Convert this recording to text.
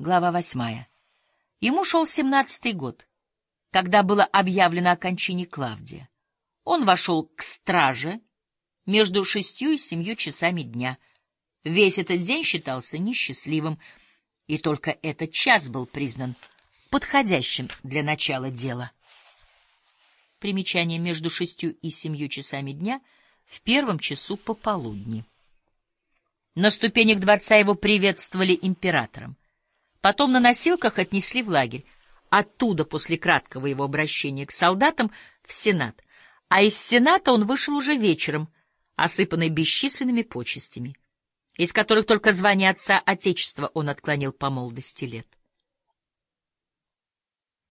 Глава восьмая. Ему шел семнадцатый год, когда было объявлено о кончине Клавдия. Он вошел к страже между шестью и семью часами дня. Весь этот день считался несчастливым, и только этот час был признан подходящим для начала дела. Примечание между шестью и семью часами дня в первом часу пополудни. На ступенях дворца его приветствовали императором. Потом на носилках отнесли в лагерь. Оттуда, после краткого его обращения к солдатам, в Сенат. А из Сената он вышел уже вечером, осыпанный бесчисленными почестями, из которых только звание отца Отечества он отклонил по молодости лет.